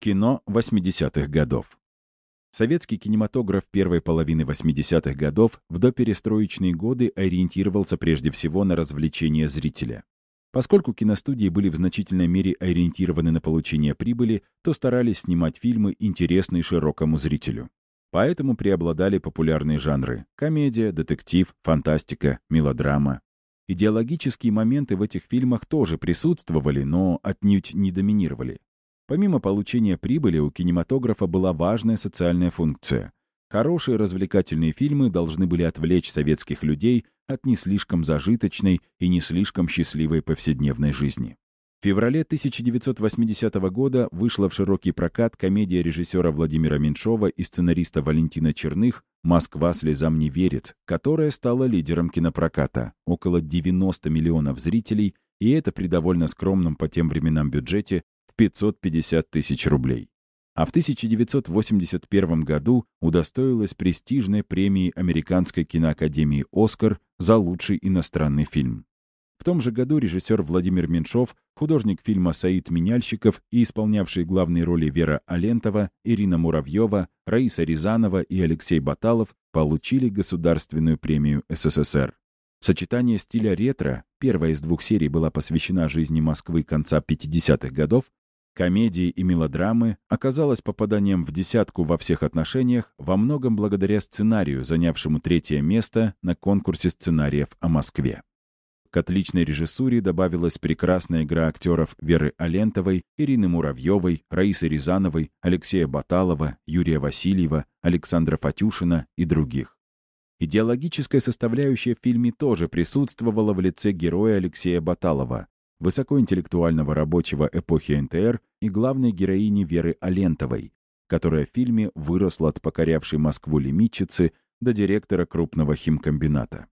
Кино 80-х годов. Советский кинематограф первой половины 80-х годов в доперестроечные годы ориентировался прежде всего на развлечение зрителя. Поскольку киностудии были в значительной мере ориентированы на получение прибыли, то старались снимать фильмы, интересные широкому зрителю. Поэтому преобладали популярные жанры – комедия, детектив, фантастика, мелодрама. Идеологические моменты в этих фильмах тоже присутствовали, но отнюдь не доминировали. Помимо получения прибыли, у кинематографа была важная социальная функция. Хорошие развлекательные фильмы должны были отвлечь советских людей от не слишком зажиточной и не слишком счастливой повседневной жизни. В феврале 1980 года вышла в широкий прокат комедия режиссера Владимира Меньшова и сценариста Валентина Черных «Москва слезам не верит», которая стала лидером кинопроката. Около 90 миллионов зрителей, и это при довольно скромном по тем временам бюджете 550 тысяч рублей. А в 1981 году удостоилась престижной премии Американской киноакадемии «Оскар» за лучший иностранный фильм. В том же году режиссер Владимир Меньшов, художник фильма Саид Меняльщиков и исполнявшие главные роли Вера Алентова, Ирина Муравьева, Раиса Рязанова и Алексей Баталов получили Государственную премию СССР. Сочетание стиля ретро, первая из двух серий была посвящена жизни Москвы конца 50-х годов, комедии и мелодрамы оказалось попаданием в десятку во всех отношениях во многом благодаря сценарию, занявшему третье место на конкурсе сценариев о Москве. К отличной режиссуре добавилась прекрасная игра актеров Веры Алентовой, Ирины Муравьевой, Раисы Рязановой, Алексея Баталова, Юрия Васильева, Александра Фатюшина и других. Идеологическая составляющая в фильме тоже присутствовала в лице героя Алексея Баталова, высокоинтеллектуального рабочего эпохи НТР и главной героини Веры Алентовой, которая в фильме выросла от покорявшей Москву лимитчицы до директора крупного химкомбината.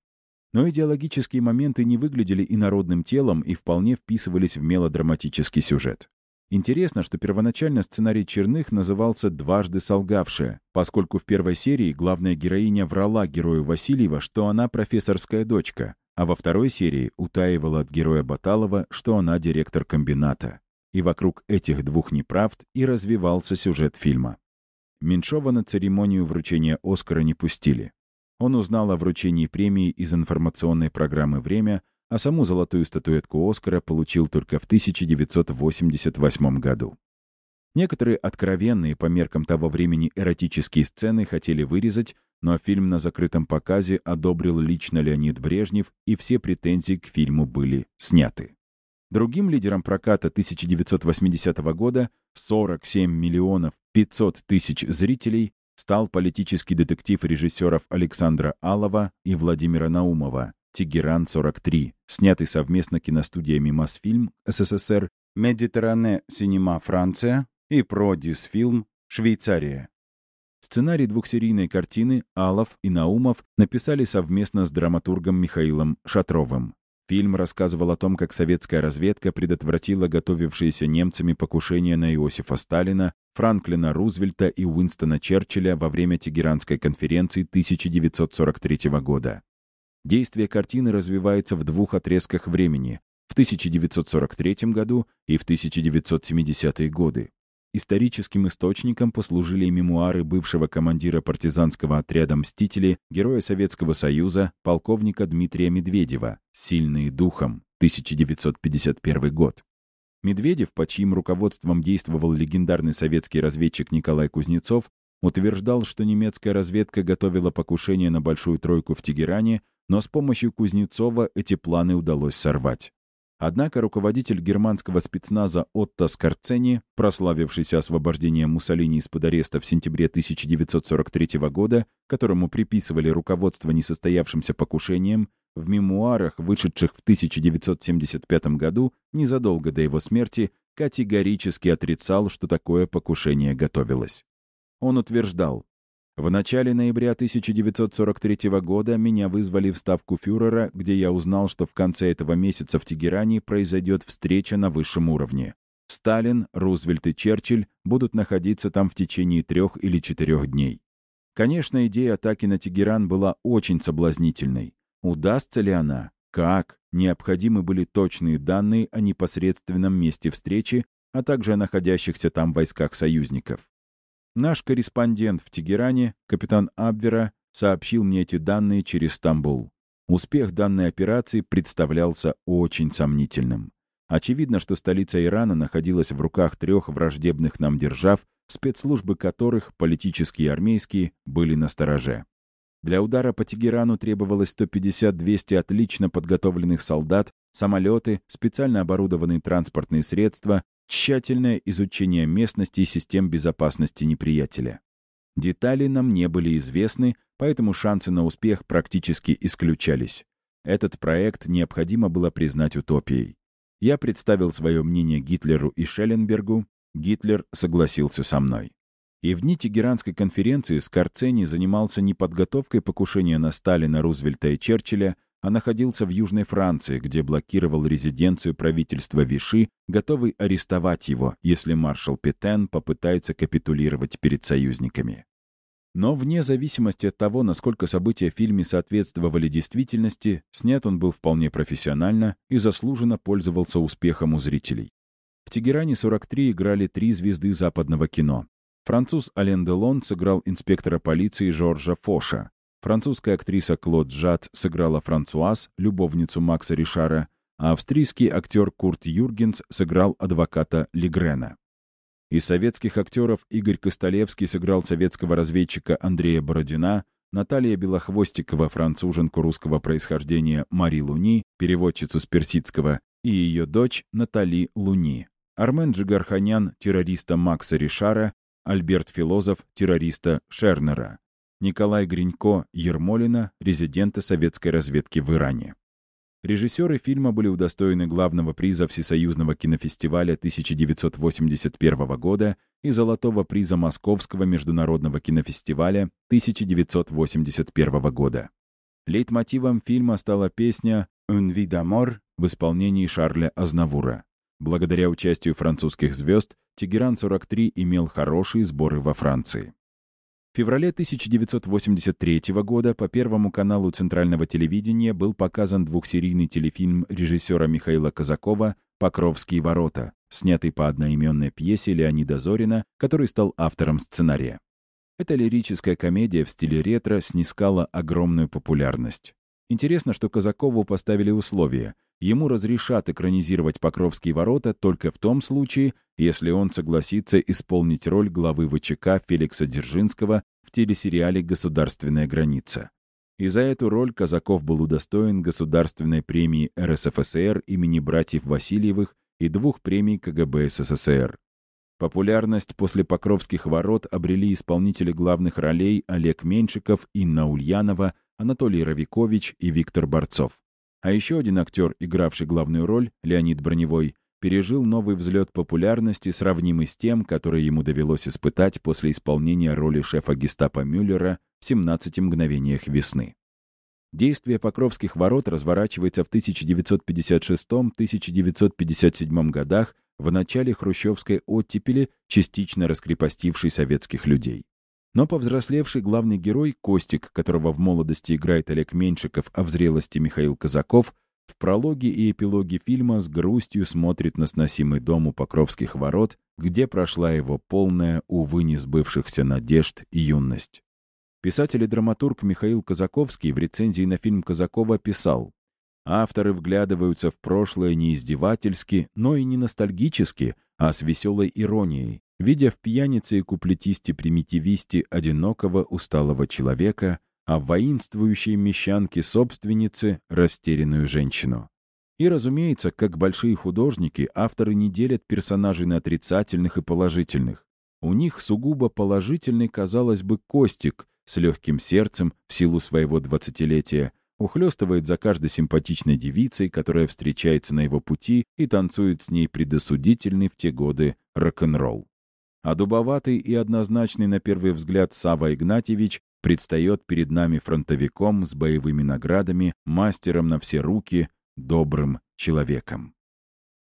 Но идеологические моменты не выглядели инородным телом и вполне вписывались в мелодраматический сюжет. Интересно, что первоначально сценарий Черных назывался «Дважды солгавшая», поскольку в первой серии главная героиня врала герою Васильева, что она профессорская дочка, а во второй серии утаивала от героя Баталова, что она директор комбината. И вокруг этих двух неправд и развивался сюжет фильма. Меньшова на церемонию вручения «Оскара» не пустили. Он узнал о вручении премии из информационной программы «Время», а саму золотую статуэтку «Оскара» получил только в 1988 году. Некоторые откровенные по меркам того времени эротические сцены хотели вырезать, но фильм на закрытом показе одобрил лично Леонид Брежнев, и все претензии к фильму были сняты. Другим лидером проката 1980 года 47 миллионов 500 тысяч зрителей стал политический детектив режиссеров Александра Алова и Владимира Наумова «Тегеран-43», снятый совместно киностудиями «Мосфильм» СССР, «Медитеране Синема Франция» и «Продисфилм» Швейцария. Сценарий двухсерийной картины Алов и Наумов написали совместно с драматургом Михаилом Шатровым. Фильм рассказывал о том, как советская разведка предотвратила готовившиеся немцами покушения на Иосифа Сталина, Франклина Рузвельта и Уинстона Черчилля во время Тегеранской конференции 1943 года. Действие картины развивается в двух отрезках времени – в 1943 году и в 1970-е годы. Историческим источником послужили мемуары бывшего командира партизанского отряда «Мстители», героя Советского Союза, полковника Дмитрия Медведева «Сильные духом», 1951 год. Медведев, под чьим руководством действовал легендарный советский разведчик Николай Кузнецов, утверждал, что немецкая разведка готовила покушение на Большую Тройку в Тегеране, но с помощью Кузнецова эти планы удалось сорвать. Однако руководитель германского спецназа Отто Скорцени, прославившийся освобождением Муссолини из-под ареста в сентябре 1943 года, которому приписывали руководство несостоявшимся покушением, в мемуарах, вышедших в 1975 году, незадолго до его смерти, категорически отрицал, что такое покушение готовилось. Он утверждал, в начале ноября 1943 года меня вызвали в ставку фюрера, где я узнал, что в конце этого месяца в Тегеране произойдет встреча на высшем уровне. Сталин, Рузвельт и Черчилль будут находиться там в течение трех или четырех дней. Конечно, идея атаки на Тегеран была очень соблазнительной. Удастся ли она? Как? Необходимы были точные данные о непосредственном месте встречи, а также о находящихся там войсках союзников. Наш корреспондент в Тегеране, капитан Абвера, сообщил мне эти данные через Стамбул. Успех данной операции представлялся очень сомнительным. Очевидно, что столица Ирана находилась в руках трех враждебных нам держав, спецслужбы которых, политические и армейские, были на стороже. Для удара по Тегерану требовалось 150-200 отлично подготовленных солдат, самолеты, специально оборудованные транспортные средства, тщательное изучение местности и систем безопасности неприятеля. Детали нам не были известны, поэтому шансы на успех практически исключались. Этот проект необходимо было признать утопией. Я представил свое мнение Гитлеру и Шелленбергу, Гитлер согласился со мной. И в дни Тегеранской конференции Скорцени занимался не подготовкой покушения на Сталина, Рузвельта и Черчилля, а находился в Южной Франции, где блокировал резиденцию правительства Виши, готовый арестовать его, если маршал Петен попытается капитулировать перед союзниками. Но вне зависимости от того, насколько события в фильме соответствовали действительности, снят он был вполне профессионально и заслуженно пользовался успехом у зрителей. В Тегеране 43 играли три звезды западного кино. Француз Ален Делон сыграл инспектора полиции Жоржа Фоша. Французская актриса Клод Жат сыграла Франсуаз, любовницу Макса Ришара, а австрийский актер Курт Юргенс сыграл адвоката Лигрена. Из советских актеров Игорь Костолевский сыграл советского разведчика Андрея Бородина, Наталья Белохвостикова, француженку русского происхождения Мари Луни, переводчицу с персидского, и ее дочь Натали Луни. Армен Джигарханян, террориста Макса Ришара, Альберт Филозов, террориста Шернера. Николай Гринько Ермолина, резидента советской разведки в Иране. Режиссеры фильма были удостоены главного приза Всесоюзного кинофестиваля 1981 года и золотого приза Московского международного кинофестиваля 1981 года. Лейтмотивом фильма стала песня «Un vie d'amour» в исполнении Шарля Азнавура. Благодаря участию французских звезд Тегеран-43 имел хорошие сборы во Франции. В феврале 1983 года по Первому каналу Центрального телевидения был показан двухсерийный телефильм режиссера Михаила Казакова «Покровские ворота», снятый по одноименной пьесе Леонида Зорина, который стал автором сценария. Эта лирическая комедия в стиле ретро снискала огромную популярность. Интересно, что Казакову поставили условия. Ему разрешат экранизировать «Покровские ворота» только в том случае, если он согласится исполнить роль главы ВЧК Феликса Дзержинского в телесериале «Государственная граница». И за эту роль Казаков был удостоен Государственной премии РСФСР имени братьев Васильевых и двух премий КГБ СССР. Популярность после «Покровских ворот» обрели исполнители главных ролей Олег Меньшиков, Инна Ульянова, Анатолий Равикович и Виктор Борцов. А еще один актер, игравший главную роль, Леонид Броневой, пережил новый взлет популярности, сравнимый с тем, который ему довелось испытать после исполнения роли шефа гестапо Мюллера в «17 мгновениях весны». Действие Покровских ворот разворачивается в 1956-1957 годах в начале хрущевской оттепели, частично раскрепостившей советских людей. Но повзрослевший главный герой, Костик, которого в молодости играет Олег Меньшиков, а в зрелости Михаил Казаков, в прологе и эпилоге фильма с грустью смотрит на сносимый дом у Покровских ворот, где прошла его полная, увы, не сбывшихся надежд и юность. Писатель и драматург Михаил Казаковский в рецензии на фильм Казакова писал «Авторы вглядываются в прошлое не издевательски, но и не ностальгически, а с веселой иронией, видя в пьянице и куплетисте-примитивисте одинокого усталого человека, а в воинствующей мещанке-собственнице растерянную женщину. И, разумеется, как большие художники, авторы не делят персонажей на отрицательных и положительных. У них сугубо положительный, казалось бы, Костик с легким сердцем в силу своего двадцатилетия ухлёстывает за каждой симпатичной девицей, которая встречается на его пути и танцует с ней предосудительный в те годы рок-н-ролл. А дубоватый и однозначный на первый взгляд Сава Игнатьевич предстает перед нами фронтовиком с боевыми наградами, мастером на все руки, добрым человеком.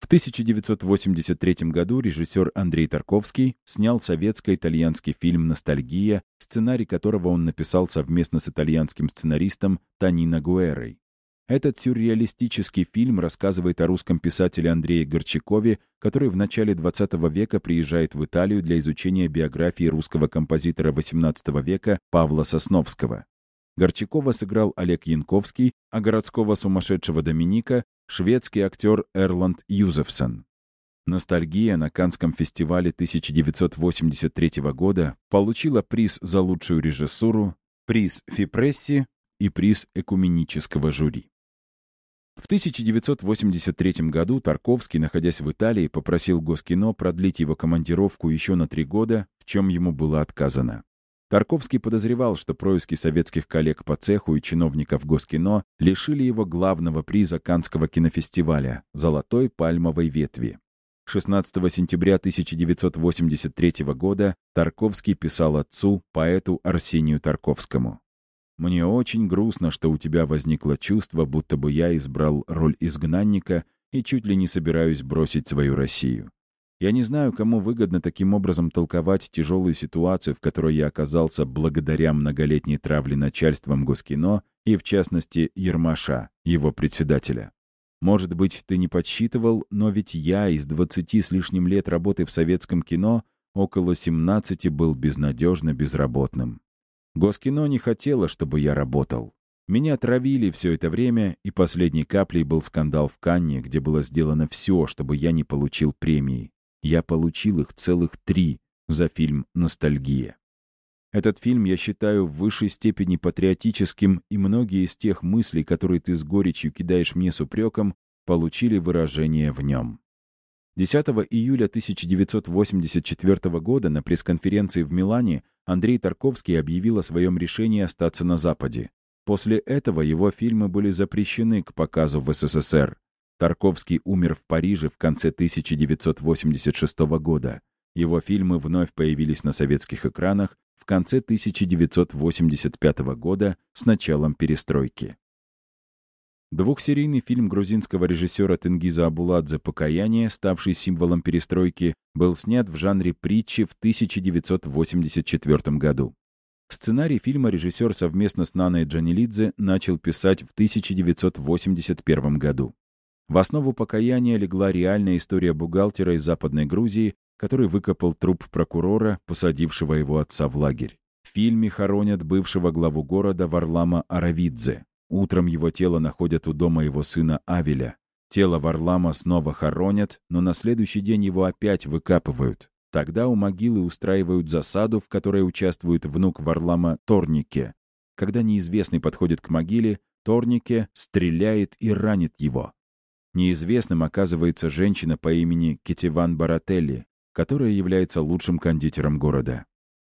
В 1983 году режиссер Андрей Тарковский снял советско-итальянский фильм «Ностальгия», сценарий которого он написал совместно с итальянским сценаристом Танино Гуэрой. Этот сюрреалистический фильм рассказывает о русском писателе Андрее Горчакове, который в начале XX века приезжает в Италию для изучения биографии русского композитора XVIII века Павла Сосновского. Горчакова сыграл Олег Янковский, а городского сумасшедшего Доминика — шведский актер Эрланд Юзефсон. «Ностальгия» на Канском фестивале 1983 года получила приз за лучшую режиссуру, приз Фипресси и приз экуменического жюри. В 1983 году Тарковский, находясь в Италии, попросил Госкино продлить его командировку еще на три года, в чем ему было отказано. Тарковский подозревал, что происки советских коллег по цеху и чиновников Госкино лишили его главного приза Канского кинофестиваля — «Золотой пальмовой ветви». 16 сентября 1983 года Тарковский писал отцу, поэту Арсению Тарковскому. Мне очень грустно, что у тебя возникло чувство, будто бы я избрал роль изгнанника и чуть ли не собираюсь бросить свою Россию. Я не знаю, кому выгодно таким образом толковать тяжелую ситуацию, в которой я оказался благодаря многолетней травле начальством Госкино и, в частности, Ермаша, его председателя. Может быть, ты не подсчитывал, но ведь я из 20 с лишним лет работы в советском кино около 17 был безнадежно безработным. Госкино не хотело, чтобы я работал. Меня травили все это время, и последней каплей был скандал в Канне, где было сделано все, чтобы я не получил премии. Я получил их целых три за фильм «Ностальгия». Этот фильм я считаю в высшей степени патриотическим, и многие из тех мыслей, которые ты с горечью кидаешь мне с упреком, получили выражение в нем. 10 июля 1984 года на пресс-конференции в Милане Андрей Тарковский объявил о своем решении остаться на Западе. После этого его фильмы были запрещены к показу в СССР. Тарковский умер в Париже в конце 1986 года. Его фильмы вновь появились на советских экранах в конце 1985 года с началом перестройки. Двухсерийный фильм грузинского режиссера Тенгиза Абуладзе «Покаяние», ставший символом перестройки, был снят в жанре притчи в 1984 году. Сценарий фильма режиссер совместно с Наной Джанилидзе начал писать в 1981 году. В основу «Покаяния» легла реальная история бухгалтера из Западной Грузии, который выкопал труп прокурора, посадившего его отца в лагерь. В фильме хоронят бывшего главу города Варлама Аравидзе. Утром его тело находят у дома его сына Авеля. Тело Варлама снова хоронят, но на следующий день его опять выкапывают. Тогда у могилы устраивают засаду, в которой участвует внук Варлама Торнике. Когда неизвестный подходит к могиле, Торнике стреляет и ранит его. Неизвестным оказывается женщина по имени Кетиван Барателли, которая является лучшим кондитером города.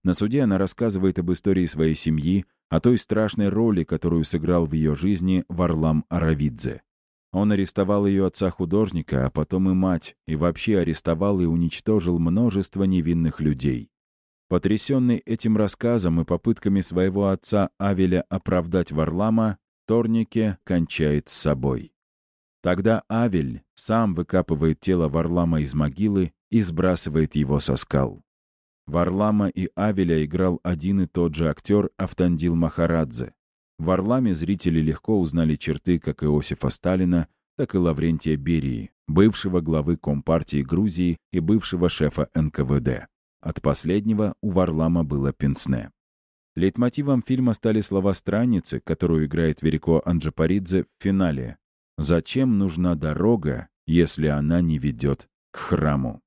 На суде она рассказывает об истории своей семьи, о той страшной роли, которую сыграл в ее жизни Варлам Аравидзе. Он арестовал ее отца-художника, а потом и мать, и вообще арестовал и уничтожил множество невинных людей. Потрясенный этим рассказом и попытками своего отца Авеля оправдать Варлама, Торнике кончает с собой. Тогда Авель сам выкапывает тело Варлама из могилы и сбрасывает его со скал. Варлама и Авеля играл один и тот же актер Автандил Махарадзе. В Варламе зрители легко узнали черты как Иосифа Сталина, так и Лаврентия Берии, бывшего главы Компартии Грузии и бывшего шефа НКВД. От последнего у Варлама было пенсне. Лейтмотивом фильма стали слова страницы, которую играет Верико Анджапаридзе в финале. «Зачем нужна дорога, если она не ведет к храму?»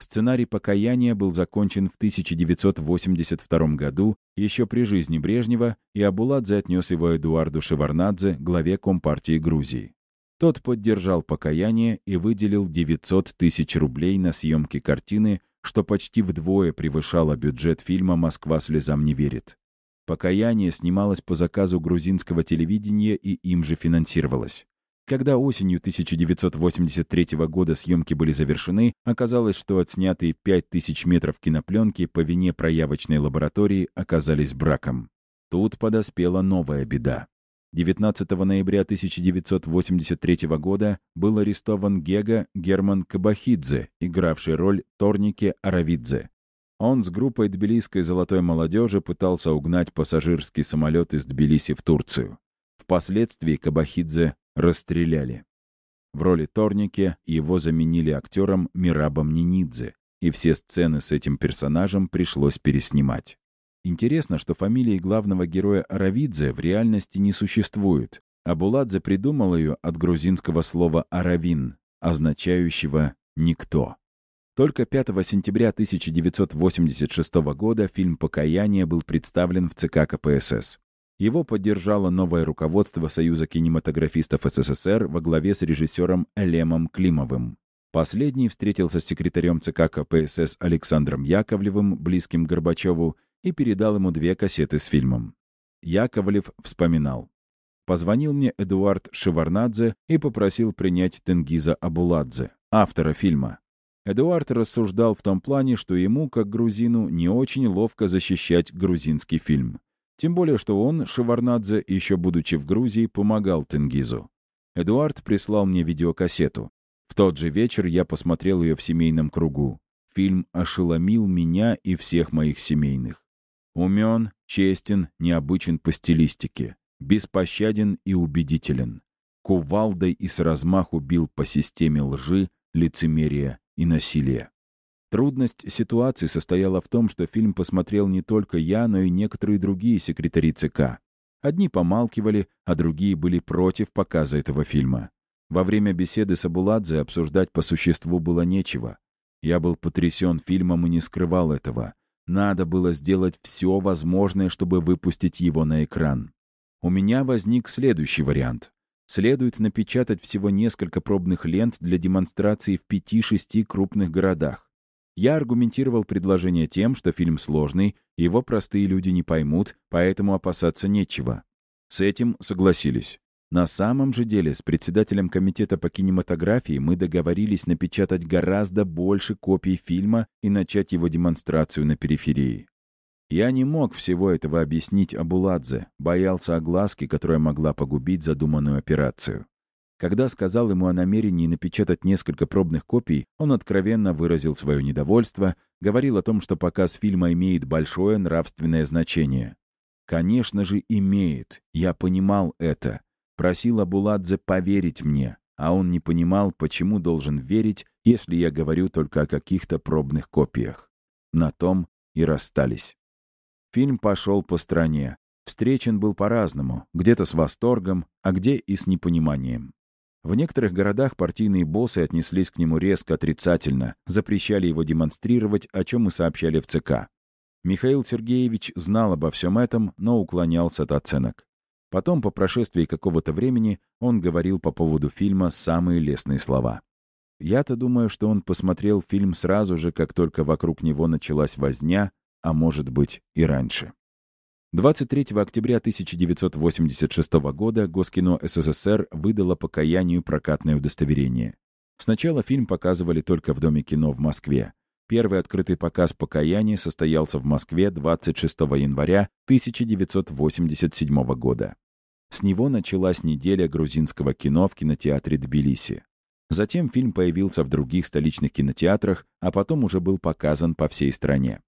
Сценарий «Покаяния» был закончен в 1982 году, еще при жизни Брежнева, и Абуладзе отнес его Эдуарду Шеварнадзе, главе Компартии Грузии. Тот поддержал «Покаяние» и выделил 900 тысяч рублей на съемки картины, что почти вдвое превышало бюджет фильма «Москва слезам не верит». «Покаяние» снималось по заказу грузинского телевидения и им же финансировалось. Когда осенью 1983 года съемки были завершены, оказалось, что отснятые 5000 метров кинопленки по вине проявочной лаборатории оказались браком. Тут подоспела новая беда. 19 ноября 1983 года был арестован Гега Герман Кабахидзе, игравший роль Торнике Аравидзе. Он с группой тбилисской золотой молодежи пытался угнать пассажирский самолет из Тбилиси в Турцию. Впоследствии Кабахидзе расстреляли. В роли Торнике его заменили актером Мирабом Нинидзе, и все сцены с этим персонажем пришлось переснимать. Интересно, что фамилии главного героя Аравидзе в реальности не существует, а Буладзе придумал ее от грузинского слова «аравин», означающего «никто». Только 5 сентября 1986 года фильм «Покаяние» был представлен в ЦК КПСС. Его поддержало новое руководство Союза кинематографистов СССР во главе с режиссером Элемом Климовым. Последний встретился с секретарем ЦК КПСС Александром Яковлевым, близким Горбачеву, и передал ему две кассеты с фильмом. Яковлев вспоминал. Позвонил мне Эдуард Шеварнадзе и попросил принять Тенгиза Абуладзе, автора фильма. Эдуард рассуждал в том плане, что ему, как грузину, не очень ловко защищать грузинский фильм. Тем более, что он, Шеварнадзе, еще будучи в Грузии, помогал Тенгизу. Эдуард прислал мне видеокассету. В тот же вечер я посмотрел ее в семейном кругу. Фильм ошеломил меня и всех моих семейных. Умен, честен, необычен по стилистике, беспощаден и убедителен. Кувалдой и с размаху бил по системе лжи, лицемерия и насилия. Трудность ситуации состояла в том, что фильм посмотрел не только я, но и некоторые другие секретари ЦК. Одни помалкивали, а другие были против показа этого фильма. Во время беседы с Абуладзе обсуждать по существу было нечего. Я был потрясен фильмом и не скрывал этого. Надо было сделать все возможное, чтобы выпустить его на экран. У меня возник следующий вариант следует напечатать всего несколько пробных лент для демонстрации в 5-6 крупных городах. Я аргументировал предложение тем, что фильм сложный, его простые люди не поймут, поэтому опасаться нечего. С этим согласились. На самом же деле с председателем комитета по кинематографии мы договорились напечатать гораздо больше копий фильма и начать его демонстрацию на периферии. Я не мог всего этого объяснить Абуладзе, боялся огласки, которая могла погубить задуманную операцию. Когда сказал ему о намерении напечатать несколько пробных копий, он откровенно выразил свое недовольство, говорил о том, что показ фильма имеет большое нравственное значение. Конечно же, имеет. Я понимал это. Просил Абуладзе поверить мне, а он не понимал, почему должен верить, если я говорю только о каких-то пробных копиях. На том и расстались. Фильм пошел по стране. Встречен был по-разному, где-то с восторгом, а где и с непониманием. В некоторых городах партийные боссы отнеслись к нему резко отрицательно, запрещали его демонстрировать, о чем и сообщали в ЦК. Михаил Сергеевич знал обо всем этом, но уклонялся от оценок. Потом, по прошествии какого-то времени, он говорил по поводу фильма самые лестные слова. Я-то думаю, что он посмотрел фильм сразу же, как только вокруг него началась возня, а может быть и раньше. 23 октября 1986 года Госкино СССР выдало покаянию прокатное удостоверение. Сначала фильм показывали только в Доме кино в Москве. Первый открытый показ покаяния состоялся в Москве 26 января 1987 года. С него началась неделя грузинского кино в кинотеатре Тбилиси. Затем фильм появился в других столичных кинотеатрах, а потом уже был показан по всей стране.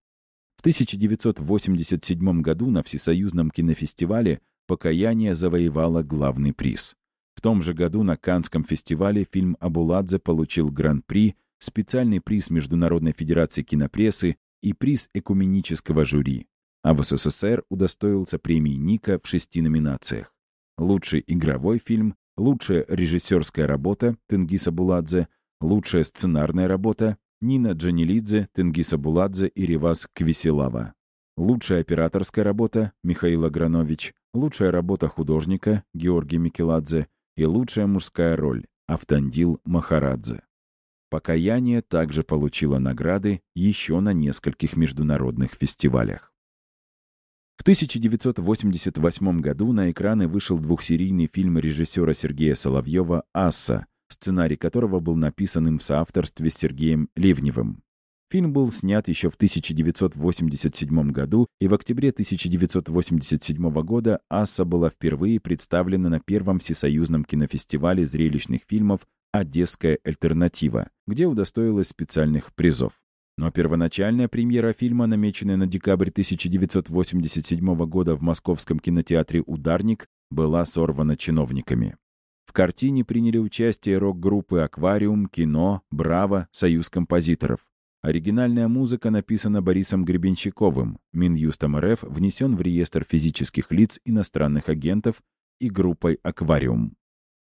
В 1987 году на Всесоюзном кинофестивале «Покаяние» завоевало главный приз. В том же году на Канском фестивале фильм «Абуладзе» получил гран-при, специальный приз Международной Федерации кинопрессы и приз экуменического жюри. А в СССР удостоился премии Ника в шести номинациях. Лучший игровой фильм, лучшая режиссерская работа Тенгиз Абуладзе, лучшая сценарная работа Нина Джанилидзе, Тенгиса Буладзе и Ревас Квиселава. Лучшая операторская работа Михаил Агранович, лучшая работа художника Георгий Микеладзе и лучшая мужская роль Автандил Махарадзе. «Покаяние» также получило награды еще на нескольких международных фестивалях. В 1988 году на экраны вышел двухсерийный фильм режиссера Сергея Соловьева «Асса», сценарий которого был написан им в соавторстве с Сергеем Ливневым. Фильм был снят еще в 1987 году, и в октябре 1987 года «Асса» была впервые представлена на первом всесоюзном кинофестивале зрелищных фильмов «Одесская альтернатива», где удостоилась специальных призов. Но первоначальная премьера фильма, намеченная на декабрь 1987 года в московском кинотеатре «Ударник», была сорвана чиновниками. В картине приняли участие рок-группы «Аквариум», «Кино», «Браво», «Союз композиторов». Оригинальная музыка написана Борисом Гребенщиковым. Минюстом РФ внесен в реестр физических лиц иностранных агентов и группой «Аквариум».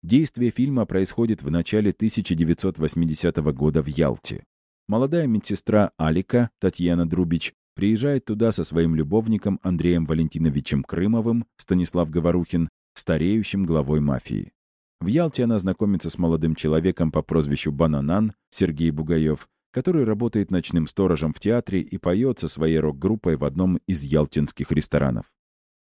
Действие фильма происходит в начале 1980 года в Ялте. Молодая медсестра Алика, Татьяна Друбич, приезжает туда со своим любовником Андреем Валентиновичем Крымовым, Станислав Говорухин, стареющим главой мафии. В Ялте она знакомится с молодым человеком по прозвищу Бананан, Сергей Бугаев, который работает ночным сторожем в театре и поет со своей рок-группой в одном из ялтинских ресторанов.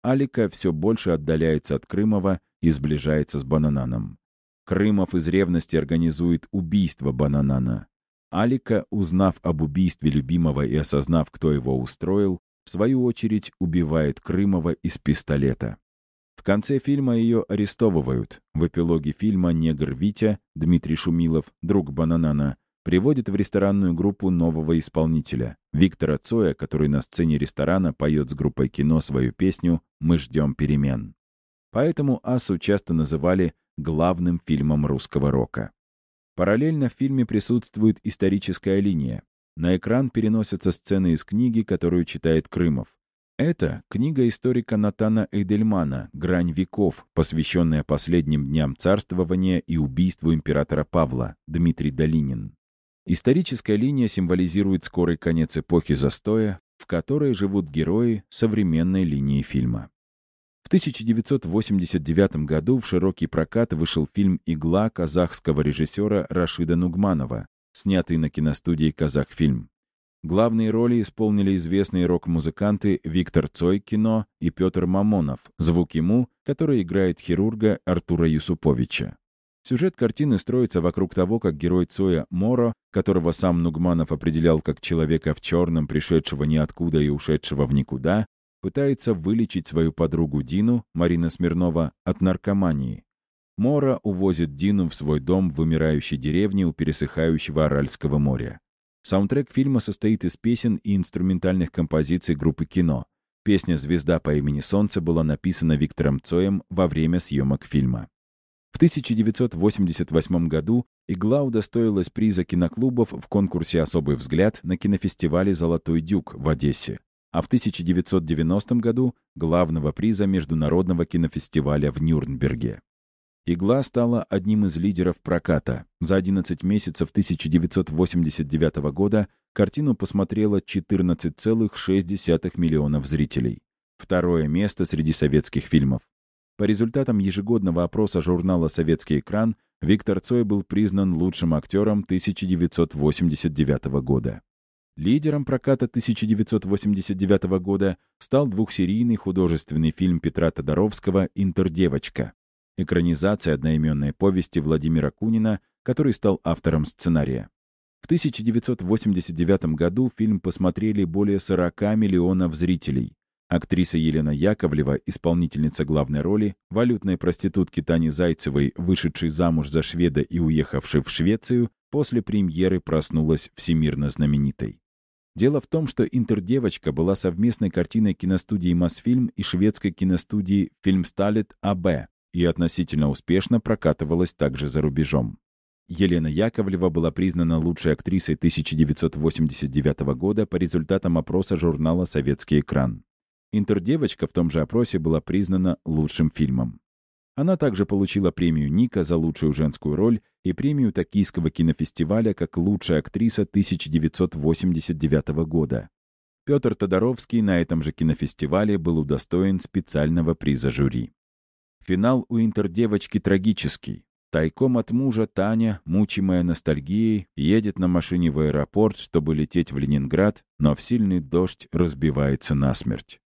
Алика все больше отдаляется от Крымова и сближается с Банананом. Крымов из ревности организует убийство Бананана. Алика, узнав об убийстве любимого и осознав, кто его устроил, в свою очередь убивает Крымова из пистолета. Конце фильма ее арестовывают. В эпилоге фильма негр Витя, Дмитрий Шумилов, друг Бананана, приводит в ресторанную группу нового исполнителя, Виктора Цоя, который на сцене ресторана поет с группой кино свою песню «Мы ждем перемен». Поэтому «Асу» часто называли главным фильмом русского рока. Параллельно в фильме присутствует историческая линия. На экран переносятся сцены из книги, которую читает Крымов. Это книга историка Натана Эйдельмана «Грань веков», посвященная последним дням царствования и убийству императора Павла, Дмитрий Долинин. Историческая линия символизирует скорый конец эпохи застоя, в которой живут герои современной линии фильма. В 1989 году в широкий прокат вышел фильм «Игла» казахского режиссера Рашида Нугманова, снятый на киностудии «Казахфильм». Главные роли исполнили известные рок-музыканты Виктор Цой кино и Петр Мамонов, звук ему, который играет хирурга Артура Юсуповича. Сюжет картины строится вокруг того, как герой Цоя Моро, которого сам Нугманов определял как человека в черном, пришедшего ниоткуда и ушедшего в никуда, пытается вылечить свою подругу Дину, Марина Смирнова, от наркомании. Мора увозит Дину в свой дом в вымирающей деревне у пересыхающего Аральского моря. Саундтрек фильма состоит из песен и инструментальных композиций группы кино. Песня «Звезда по имени Солнце» была написана Виктором Цоем во время съемок фильма. В 1988 году «Игла» удостоилась приза киноклубов в конкурсе «Особый взгляд» на кинофестивале «Золотой дюк» в Одессе, а в 1990 году — главного приза Международного кинофестиваля в Нюрнберге. «Игла» стала одним из лидеров проката. За 11 месяцев 1989 года картину посмотрело 14,6 миллионов зрителей. Второе место среди советских фильмов. По результатам ежегодного опроса журнала «Советский экран» Виктор Цой был признан лучшим актером 1989 года. Лидером проката 1989 года стал двухсерийный художественный фильм Петра Тодоровского «Интердевочка» экранизация одноименной повести Владимира Кунина, который стал автором сценария. В 1989 году фильм посмотрели более 40 миллионов зрителей. Актриса Елена Яковлева, исполнительница главной роли, валютной проститутки Тани Зайцевой, вышедшей замуж за шведа и уехавшей в Швецию, после премьеры проснулась всемирно знаменитой. Дело в том, что «Интердевочка» была совместной картиной киностудии «Мосфильм» и шведской киностудии «Фильмсталет АБ», и относительно успешно прокатывалась также за рубежом. Елена Яковлева была признана лучшей актрисой 1989 года по результатам опроса журнала «Советский экран». «Интердевочка» в том же опросе была признана лучшим фильмом. Она также получила премию Ника за лучшую женскую роль и премию Токийского кинофестиваля как лучшая актриса 1989 года. Петр Тодоровский на этом же кинофестивале был удостоен специального приза жюри. Финал у интердевочки трагический. Тайком от мужа Таня, мучимая ностальгией, едет на машине в аэропорт, чтобы лететь в Ленинград, но в сильный дождь разбивается насмерть.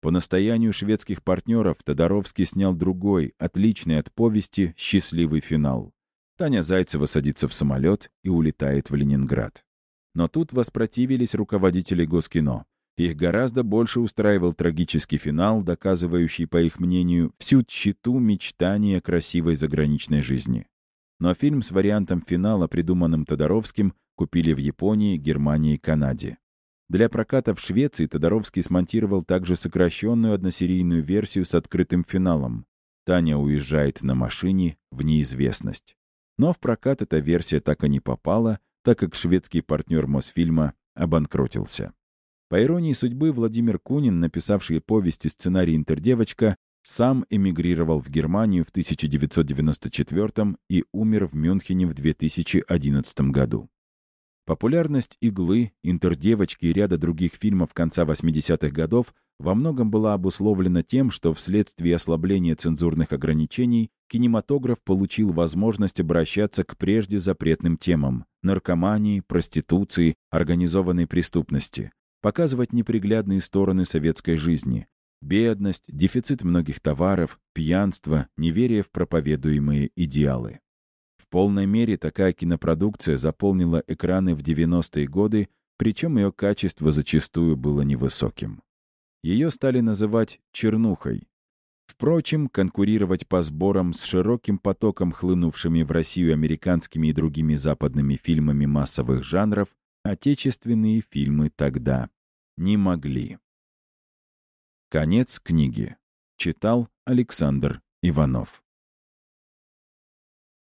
По настоянию шведских партнеров Тодоровский снял другой, отличный от повести, счастливый финал. Таня Зайцева садится в самолет и улетает в Ленинград. Но тут воспротивились руководители Госкино. Их гораздо больше устраивал трагический финал, доказывающий, по их мнению, всю тщету мечтания красивой заграничной жизни. Но фильм с вариантом финала, придуманным Тодоровским, купили в Японии, Германии и Канаде. Для проката в Швеции Тодоровский смонтировал также сокращенную односерийную версию с открытым финалом. Таня уезжает на машине в неизвестность. Но в прокат эта версия так и не попала, так как шведский партнер Мосфильма обанкротился. По иронии судьбы, Владимир Кунин, написавший повесть и сценарий «Интердевочка», сам эмигрировал в Германию в 1994 и умер в Мюнхене в 2011 году. Популярность «Иглы», «Интердевочки» и ряда других фильмов конца 80-х годов во многом была обусловлена тем, что вследствие ослабления цензурных ограничений кинематограф получил возможность обращаться к прежде запретным темам – наркомании, проституции, организованной преступности, показывать неприглядные стороны советской жизни, бедность, дефицит многих товаров, пьянство, неверие в проповедуемые идеалы. В полной мере такая кинопродукция заполнила экраны в 90-е годы, причем ее качество зачастую было невысоким. Ее стали называть «чернухой». Впрочем, конкурировать по сборам с широким потоком хлынувшими в Россию американскими и другими западными фильмами массовых жанров отечественные фильмы тогда не могли. Конец книги. Читал Александр Иванов.